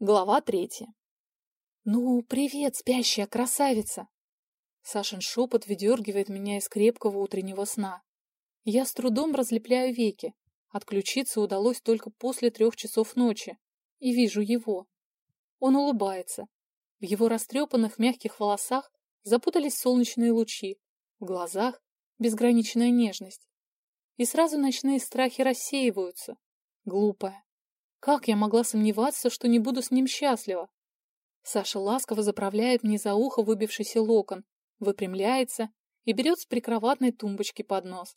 Глава третья. «Ну, привет, спящая красавица!» Сашин шепот выдергивает меня из крепкого утреннего сна. Я с трудом разлепляю веки. Отключиться удалось только после трех часов ночи. И вижу его. Он улыбается. В его растрепанных мягких волосах запутались солнечные лучи. В глазах безграничная нежность. И сразу ночные страхи рассеиваются. Глупая. Как я могла сомневаться, что не буду с ним счастлива? Саша ласково заправляет мне за ухо выбившийся локон, выпрямляется и берет с прикроватной тумбочки поднос.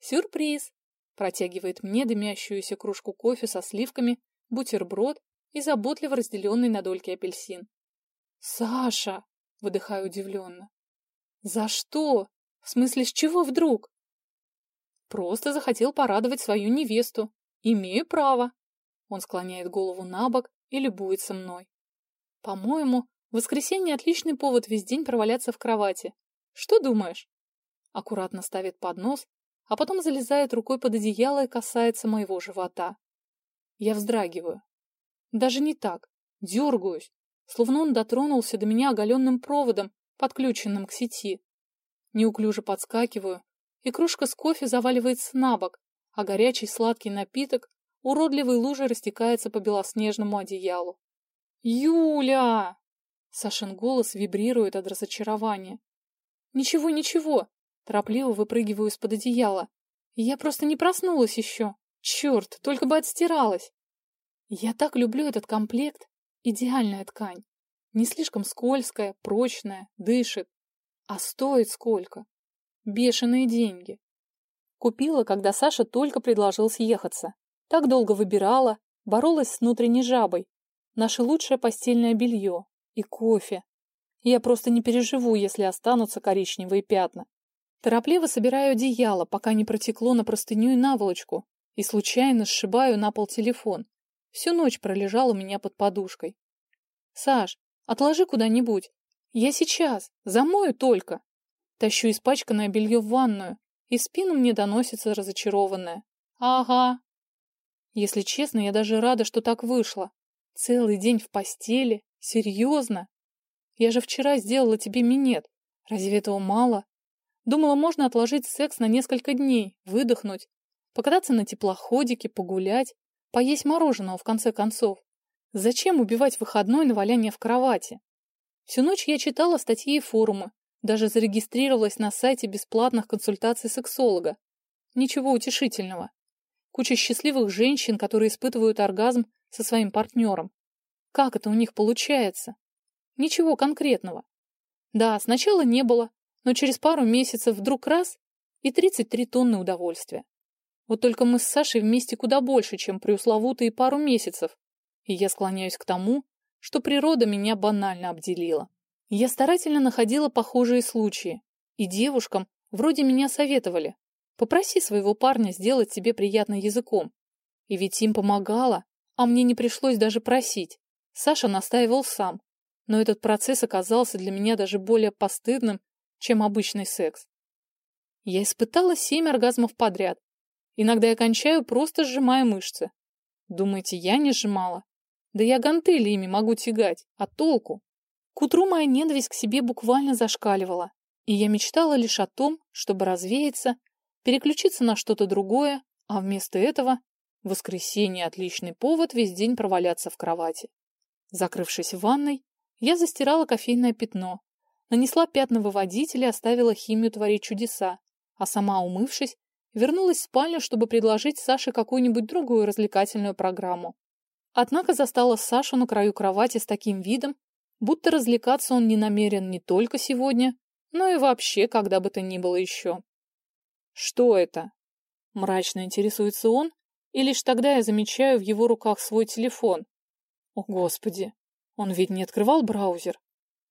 «Сюрприз!» Протягивает мне дымящуюся кружку кофе со сливками, бутерброд и заботливо разделенный на дольки апельсин. «Саша!» — выдыхаю удивленно. «За что? В смысле, с чего вдруг?» «Просто захотел порадовать свою невесту. Имею право», он склоняет голову на бок и любуется мной. По-моему, воскресенье отличный повод весь день проваляться в кровати. Что думаешь? Аккуратно ставит поднос, а потом залезает рукой под одеяло и касается моего живота. Я вздрагиваю. Даже не так. Дергаюсь, словно он дотронулся до меня оголенным проводом, подключенным к сети. Неуклюже подскакиваю, и кружка с кофе заваливается на бок, а горячий сладкий напиток уродливой лужей растекается по белоснежному одеялу. «Юля!» Сашин голос вибрирует от разочарования. «Ничего, ничего!» Торопливо выпрыгиваю из-под одеяла. «Я просто не проснулась еще! Черт, только бы отстиралась!» Я так люблю этот комплект. Идеальная ткань. Не слишком скользкая, прочная, дышит. А стоит сколько? Бешеные деньги. Купила, когда Саша только предложил съехаться. Так долго выбирала, боролась с внутренней жабой. Наше лучшее постельное белье и кофе. Я просто не переживу, если останутся коричневые пятна. Торопливо собираю одеяло, пока не протекло на простыню и наволочку, и случайно сшибаю на пол телефон. Всю ночь пролежал у меня под подушкой. «Саш, отложи куда-нибудь. Я сейчас, замою только». Тащу испачканное белье в ванную, и спину мне доносится разочарованное. «Ага, если честно, я даже рада, что так вышло. Целый день в постели? Серьезно? Я же вчера сделала тебе минет. Разве этого мало? Думала, можно отложить секс на несколько дней, выдохнуть, покататься на теплоходике, погулять, поесть мороженого в конце концов. Зачем убивать выходной на валяние в кровати? Всю ночь я читала статьи и форумы, даже зарегистрировалась на сайте бесплатных консультаций сексолога. Ничего утешительного. Куча счастливых женщин, которые испытывают оргазм со своим партнером. Как это у них получается? Ничего конкретного. Да, сначала не было, но через пару месяцев вдруг раз и 33 тонны удовольствия. Вот только мы с Сашей вместе куда больше, чем преусловутые пару месяцев, и я склоняюсь к тому, что природа меня банально обделила. Я старательно находила похожие случаи, и девушкам вроде меня советовали. Попроси своего парня сделать тебе приятно языком. И ведь им помогало, а мне не пришлось даже просить. Саша настаивал сам. Но этот процесс оказался для меня даже более постыдным, чем обычный секс. Я испытала семь оргазмов подряд. Иногда я кончаю, просто сжимая мышцы. Думаете, я не сжимала? Да я гантели ими могу тягать, а толку? К утру моя ненависть к себе буквально зашкаливала, и я мечтала лишь о том, чтобы развеяться переключиться на что-то другое, а вместо этого воскресенье – отличный повод весь день проваляться в кровати. Закрывшись в ванной, я застирала кофейное пятно, нанесла пятновыводитель и оставила химию творить чудеса, а сама, умывшись, вернулась в спальню, чтобы предложить Саше какую-нибудь другую развлекательную программу. Однако застала Сашу на краю кровати с таким видом, будто развлекаться он не намерен не только сегодня, но и вообще когда бы то ни было еще. «Что это?» Мрачно интересуется он, и лишь тогда я замечаю в его руках свой телефон. О, Господи! Он ведь не открывал браузер.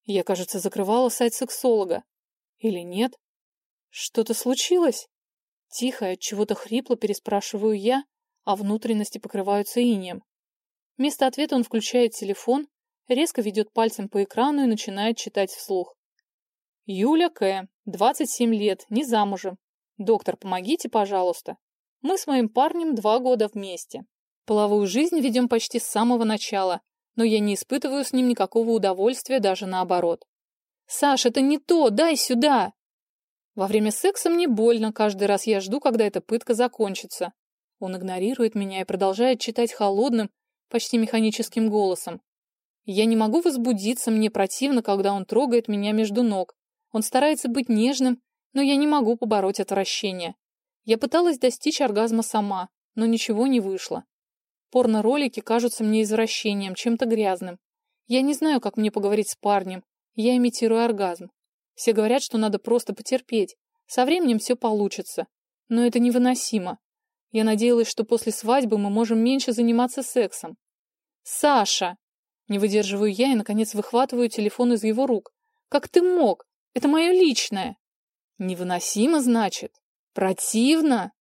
Я, кажется, закрывала сайт сексолога. Или нет? Что-то случилось? Тихо, от чего-то хрипло переспрашиваю я, а внутренности покрываются инеем. Вместо ответа он включает телефон, резко ведет пальцем по экрану и начинает читать вслух. Юля К., 27 лет, не замужем, Доктор, помогите, пожалуйста. Мы с моим парнем два года вместе. Половую жизнь ведем почти с самого начала, но я не испытываю с ним никакого удовольствия, даже наоборот. «Саш, это не то, дай сюда!» Во время секса мне больно, каждый раз я жду, когда эта пытка закончится. Он игнорирует меня и продолжает читать холодным, почти механическим голосом. Я не могу возбудиться, мне противно, когда он трогает меня между ног. Он старается быть нежным, но я не могу побороть отвращение. Я пыталась достичь оргазма сама, но ничего не вышло. Порно-ролики кажутся мне извращением, чем-то грязным. Я не знаю, как мне поговорить с парнем. Я имитирую оргазм. Все говорят, что надо просто потерпеть. Со временем все получится. Но это невыносимо. Я надеялась, что после свадьбы мы можем меньше заниматься сексом. «Саша!» Не выдерживаю я и, наконец, выхватываю телефон из его рук. «Как ты мог? Это мое личное!» «Невыносимо, значит? Противно?»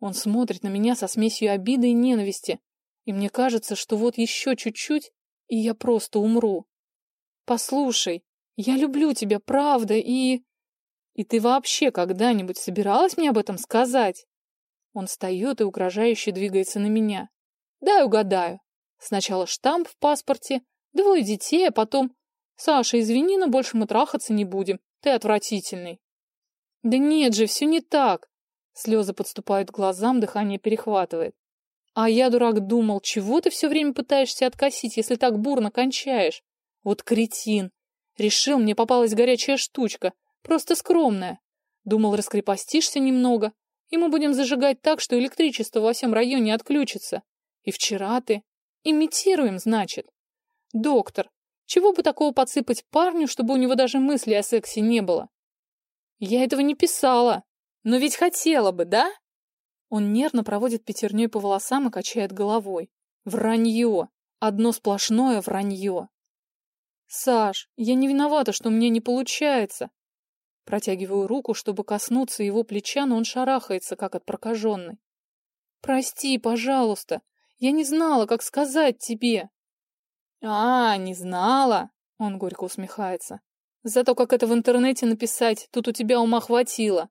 Он смотрит на меня со смесью обиды и ненависти, и мне кажется, что вот еще чуть-чуть, и я просто умру. «Послушай, я люблю тебя, правда, и...» «И ты вообще когда-нибудь собиралась мне об этом сказать?» Он встает и угрожающе двигается на меня. «Дай угадаю. Сначала штамп в паспорте, двое детей, а потом... Саша, извини, но больше мы трахаться не будем. Ты отвратительный». «Да нет же, все не так!» Слезы подступают к глазам, дыхание перехватывает. «А я, дурак, думал, чего ты все время пытаешься откосить, если так бурно кончаешь? Вот кретин! Решил, мне попалась горячая штучка, просто скромная. Думал, раскрепостишься немного, и мы будем зажигать так, что электричество во всем районе отключится. И вчера ты... Имитируем, значит. Доктор, чего бы такого подсыпать парню, чтобы у него даже мысли о сексе не было? Я этого не писала. Но ведь хотела бы, да? Он нервно проводит пятерней по волосам и качает головой. Вранье. Одно сплошное вранье. Саш, я не виновата, что мне не получается. Протягиваю руку, чтобы коснуться его плеча, но он шарахается, как от прокаженной. Прости, пожалуйста. Я не знала, как сказать тебе. А, не знала? Он горько усмехается. Зато как это в интернете написать, тут у тебя ума хватило.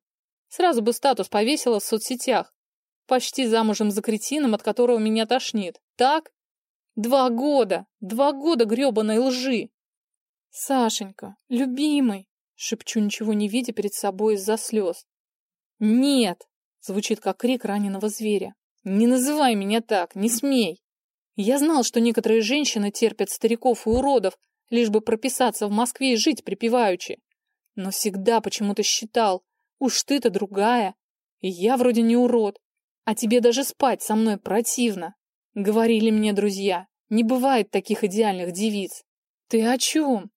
Сразу бы статус повесила в соцсетях. Почти замужем за кретином, от которого меня тошнит. Так? Два года! Два года гребаной лжи! Сашенька, любимый, шепчу, ничего не видя перед собой из-за слез. Нет! Звучит, как крик раненого зверя. Не называй меня так, не смей! Я знал, что некоторые женщины терпят стариков и уродов, лишь бы прописаться в Москве и жить припеваючи. Но всегда почему-то считал, уж ты-то другая, и я вроде не урод, а тебе даже спать со мной противно. Говорили мне друзья, не бывает таких идеальных девиц. Ты о чем?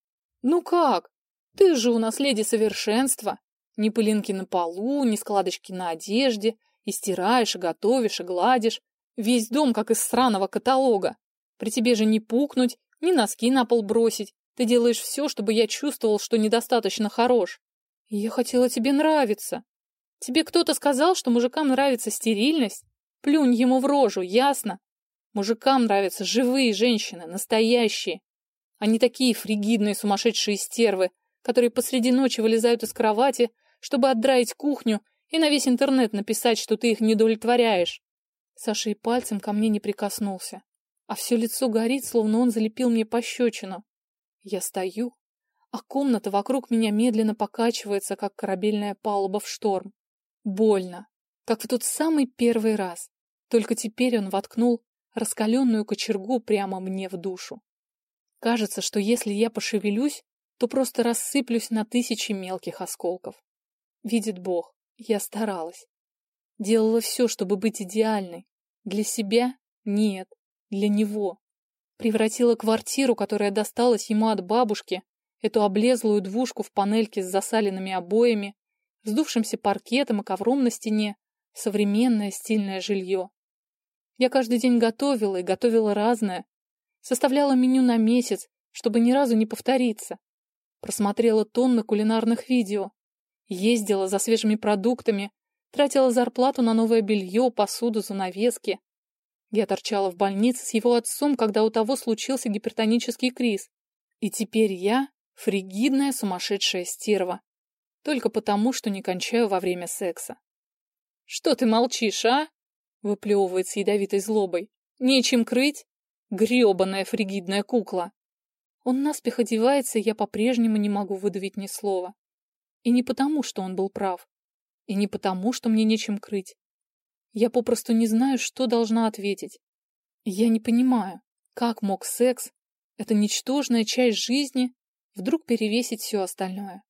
Ну как? Ты же у нас леди совершенства. Ни пылинки на полу, ни складочки на одежде, и стираешь, и готовишь, и гладишь. Весь дом, как из сраного каталога. При тебе же не пукнуть, ни носки на пол бросить. Ты делаешь все, чтобы я чувствовал, что недостаточно хорош. я хотела тебе нравиться. Тебе кто-то сказал, что мужикам нравится стерильность? Плюнь ему в рожу, ясно? Мужикам нравятся живые женщины, настоящие. А не такие фригидные сумасшедшие стервы, которые посреди ночи вылезают из кровати, чтобы отдраить кухню и на весь интернет написать, что ты их не удовлетворяешь. Саша и пальцем ко мне не прикоснулся а все лицо горит, словно он залепил мне пощечину. Я стою, а комната вокруг меня медленно покачивается, как корабельная палуба в шторм. Больно, как в тот самый первый раз. Только теперь он воткнул раскаленную кочергу прямо мне в душу. Кажется, что если я пошевелюсь, то просто рассыплюсь на тысячи мелких осколков. Видит Бог, я старалась. Делала все, чтобы быть идеальной. Для себя — нет. Для него. Превратила квартиру, которая досталась ему от бабушки, эту облезлую двушку в панельке с засаленными обоями, вздувшимся паркетом и ковром на стене, современное стильное жилье. Я каждый день готовила и готовила разное. Составляла меню на месяц, чтобы ни разу не повториться. Просмотрела тонны кулинарных видео. Ездила за свежими продуктами, тратила зарплату на новое белье, посуду, занавески. Я торчала в больнице с его отцом, когда у того случился гипертонический криз. И теперь я фригидная сумасшедшая стерва. Только потому, что не кончаю во время секса. «Что ты молчишь, а?» — выплевывает с ядовитой злобой. «Нечем крыть? Гребаная фригидная кукла. Он наспех одевается, и я по-прежнему не могу выдавить ни слова. И не потому, что он был прав. И не потому, что мне нечем крыть. Я попросту не знаю, что должна ответить. Я не понимаю, как мог секс, эта ничтожная часть жизни, вдруг перевесить все остальное.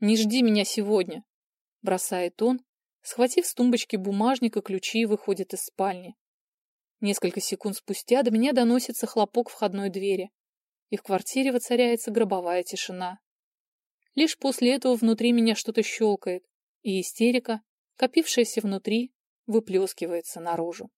«Не жди меня сегодня», — бросает он, схватив с тумбочки бумажник и ключи, выходит из спальни. Несколько секунд спустя до меня доносится хлопок входной двери, и в квартире воцаряется гробовая тишина. Лишь после этого внутри меня что-то щелкает, и истерика, копившаяся внутри, выплескивается наружу.